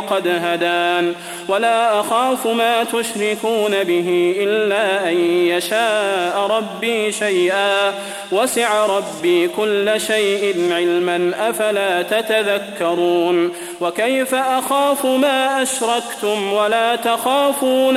وقد هدان. ولا أخاف ما تشركون به إلا أن يشاء ربي شيئا. وسع ربي كل شيء علما. أفلا تتذكرون؟ وكيف أخاف ما أشركتم؟ ولا تخافون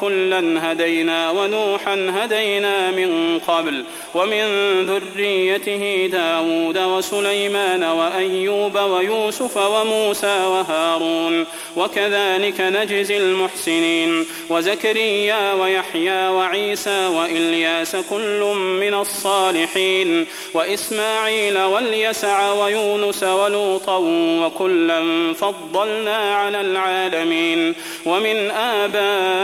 كلا هدينا ونوحا هدينا من قبل ومن ذريته داود وسليمان وأيوب ويوسف وموسى وهارون وكذلك نجزي المحسنين وزكريا ويحيى وعيسى وإلياس كل من الصالحين وإسماعيل واليسع ويونس ولوطا وكلا فضلنا على العالمين ومن آبائهم